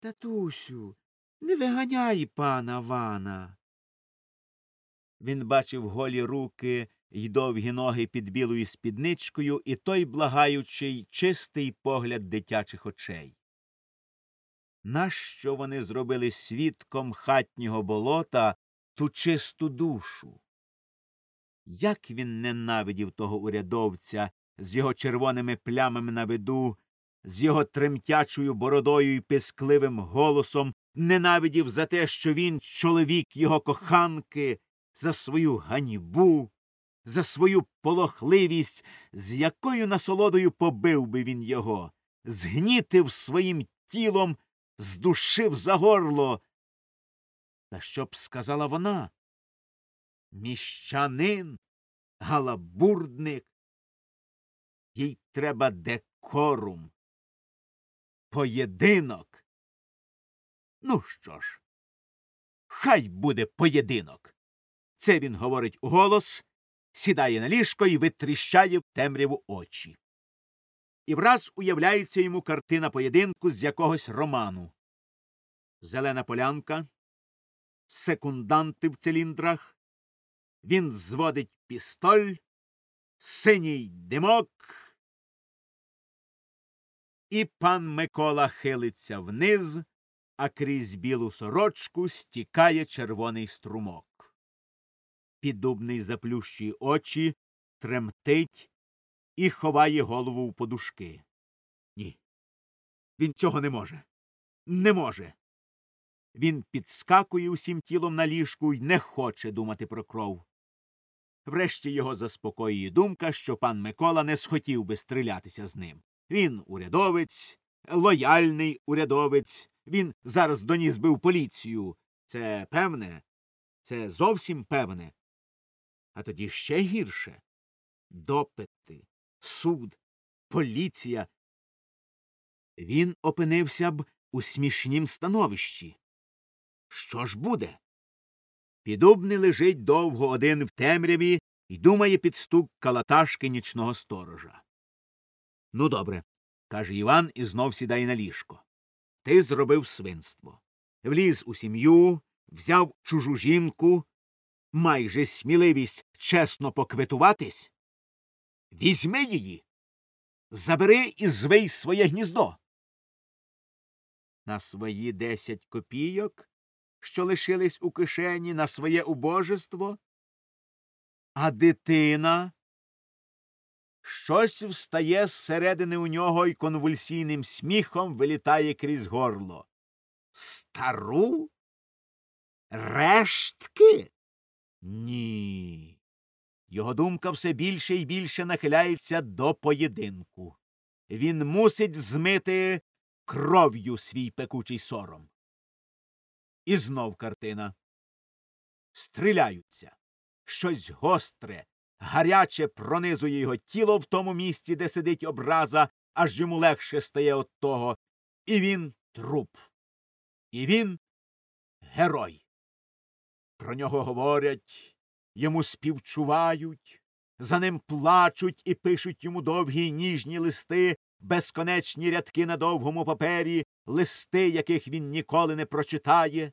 Татусю, не виганяй пана Вана. Він бачив голі руки й довгі ноги під білою спідничкою і той благаючий чистий погляд дитячих очей. Нащо вони зробили свідком хатнього болота ту чисту душу? Як він ненавидів того урядовця з його червоними плямами на виду, з його тремтячою бородою і пискливим голосом, ненавидів за те, що він чоловік його коханки, за свою ганьбу, за свою полохливість, з якою насолодою побив би він його, згнітив своїм тілом, здушив за горло. Та що б сказала вона? Міщанин, галабурдник. Їй треба декорум. Поєдинок. Ну що ж, хай буде поєдинок. Це він говорить уголос, сідає на ліжко і витріщає в темряву очі. І враз уявляється йому картина поєдинку з якогось роману. Зелена полянка, секунданти в циліндрах. Він зводить пістоль, синій димок. І пан Микола хилиться вниз, а крізь білу сорочку стікає червоний струмок. Піддубний заплющує очі, тремтить і ховає голову в подушки. Ні. Він цього не може. Не може. Він підскакує усім тілом на ліжку й не хоче думати про кров. Врешті його заспокоює думка, що пан Микола не схотів би стрілятися з ним. Він урядовець, лояльний урядовець. Він зараз доніс би в поліцію. Це певне, це зовсім певне. А тоді ще гірше допити, суд, поліція. Він опинився б у смішнім становищі. Що ж буде? Підубний лежить довго один в темряві і думає під стук калаташки нічного сторожа. Ну, добре, каже Іван і знов сідає на ліжко. Ти зробив свинство. Вліз у сім'ю, взяв чужу жінку, майже сміливість чесно поквитуватись. Візьми її, забери і звий своє гніздо. На свої десять копійок, що лишились у кишені, на своє убожество. А дитина щось встає зсередини у нього і конвульсійним сміхом вилітає крізь горло. Стару? Рештки? Ні. Його думка все більше і більше нахиляється до поєдинку. Він мусить змити кров'ю свій пекучий сором. І знов картина. Стріляються. Щось гостре, гаряче пронизує його тіло в тому місці, де сидить образа, аж йому легше стає от того. І він труп. І він герой. Про нього говорять, йому співчувають, за ним плачуть і пишуть йому довгі ніжні листи, безконечні рядки на довгому папері, листи, яких він ніколи не прочитає.